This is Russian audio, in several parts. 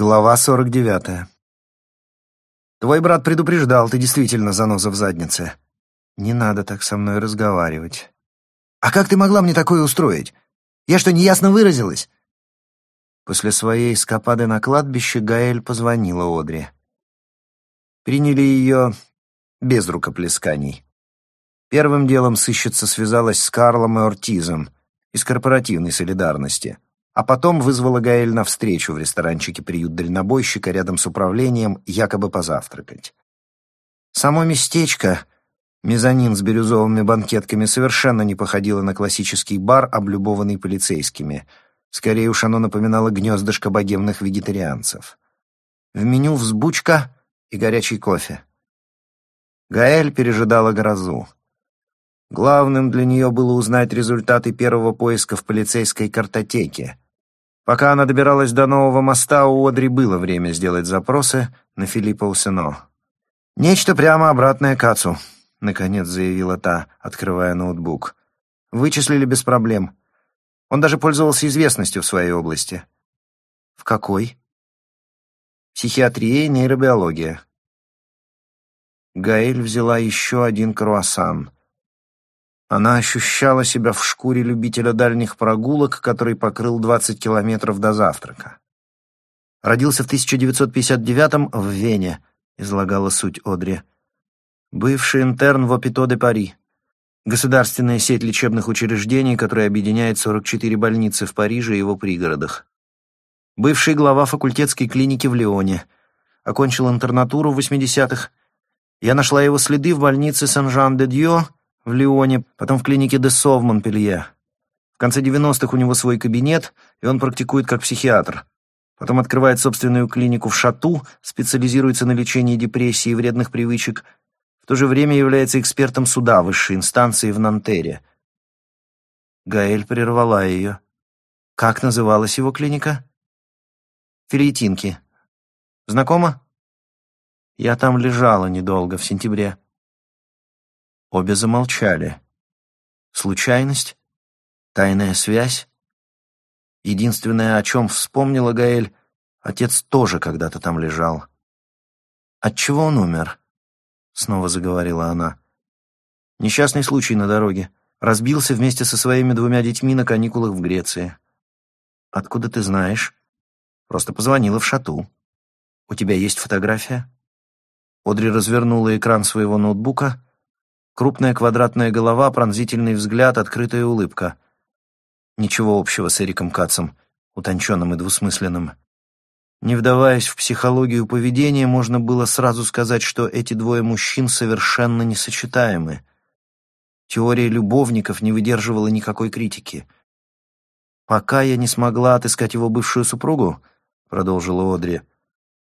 Глава сорок девятая. «Твой брат предупреждал, ты действительно заноза в заднице. Не надо так со мной разговаривать. А как ты могла мне такое устроить? Я что, неясно выразилась?» После своей эскапады на кладбище Гаэль позвонила Одри. Приняли ее без рукоплесканий. Первым делом сыщица связалась с Карлом и Ортизом из корпоративной солидарности — а потом вызвала Гаэль на встречу в ресторанчике «Приют дальнобойщика» рядом с управлением, якобы позавтракать. Само местечко, мезонин с бирюзовыми банкетками, совершенно не походило на классический бар, облюбованный полицейскими. Скорее уж оно напоминало гнездышко богемных вегетарианцев. В меню взбучка и горячий кофе. Гаэль пережидала грозу. Главным для нее было узнать результаты первого поиска в полицейской картотеке. Пока она добиралась до нового моста, у Одри было время сделать запросы на Филиппа Усино. «Нечто прямо обратное к отцу», — наконец заявила та, открывая ноутбук. «Вычислили без проблем. Он даже пользовался известностью в своей области». «В какой?» «Психиатрия и нейробиология». Гаэль взяла еще один круассан — она ощущала себя в шкуре любителя дальних прогулок, который покрыл 20 километров до завтрака. Родился в 1959-м в Вене, излагала суть Одри. Бывший интерн в Опито де Пари. Государственная сеть лечебных учреждений, которая объединяет 44 больницы в Париже и его пригородах. Бывший глава факультетской клиники в Лионе. Окончил интернатуру в 80-х. Я нашла его следы в больнице Сен-Жан-де-Дьо, в Лионе, потом в клинике Десо в. В конце 90-х у него свой кабинет, и он практикует как психиатр. Потом открывает собственную клинику в Шату, специализируется на лечении депрессии и вредных привычек. В то же время является экспертом суда высшей инстанции в Нантере. Гаэль прервала ее. Как называлась его клиника? Филитинки. Знакомо? Я там лежала недолго, в сентябре. Обе замолчали. Случайность? Тайная связь? Единственное, о чем вспомнила Гаэль, отец тоже когда-то там лежал. «Отчего он умер?» — снова заговорила она. «Несчастный случай на дороге. Разбился вместе со своими двумя детьми на каникулах в Греции». «Откуда ты знаешь?» «Просто позвонила в шату». «У тебя есть фотография?» Одри развернула экран своего ноутбука — Крупная квадратная голова, пронзительный взгляд, открытая улыбка. Ничего общего с Эриком Кацем, утонченным и двусмысленным. Не вдаваясь в психологию поведения, можно было сразу сказать, что эти двое мужчин совершенно несочетаемы. Теория любовников не выдерживала никакой критики. «Пока я не смогла отыскать его бывшую супругу», — продолжила Одри,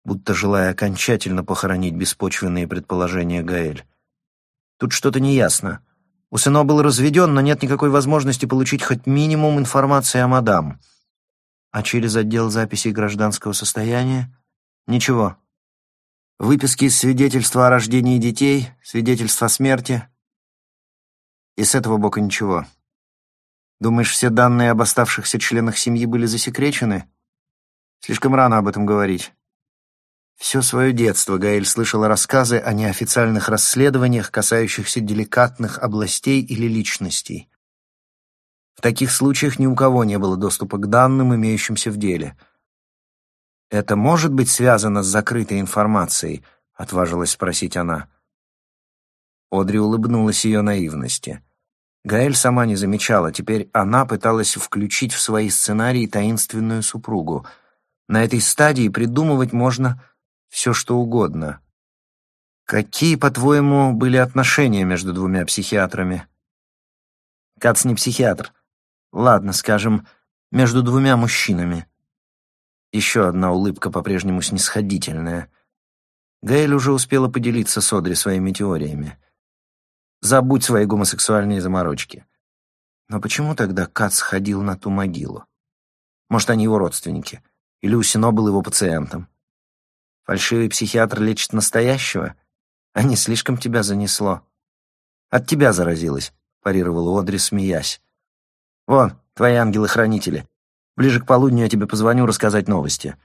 будто желая окончательно похоронить беспочвенные предположения Гаэль. Тут что-то неясно. Усыно был разведен, но нет никакой возможности получить хоть минимум информации о мадам. А через отдел записей гражданского состояния? Ничего. Выписки из свидетельства о рождении детей, свидетельства о смерти. И с этого бока ничего. Думаешь, все данные об оставшихся членах семьи были засекречены? Слишком рано об этом говорить. Все свое детство Гаэль слышала рассказы о неофициальных расследованиях, касающихся деликатных областей или личностей. В таких случаях ни у кого не было доступа к данным, имеющимся в деле. «Это может быть связано с закрытой информацией?» — отважилась спросить она. Одри улыбнулась ее наивности. Гаэль сама не замечала, теперь она пыталась включить в свои сценарии таинственную супругу. На этой стадии придумывать можно все что угодно. Какие, по-твоему, были отношения между двумя психиатрами? Кац не психиатр. Ладно, скажем, между двумя мужчинами. Еще одна улыбка по-прежнему снисходительная. Гаэль уже успела поделиться с Одри своими теориями. Забудь свои гомосексуальные заморочки. Но почему тогда Кац ходил на ту могилу? Может, они его родственники? Или Усино был его пациентом? Фальшивый психиатр лечит настоящего? А не слишком тебя занесло. От тебя заразилась, парировала Одри, смеясь. Вон, твои ангелы-хранители. Ближе к полудню я тебе позвоню рассказать новости.